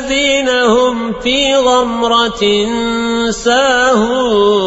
الذين هم في غمرة ساهون.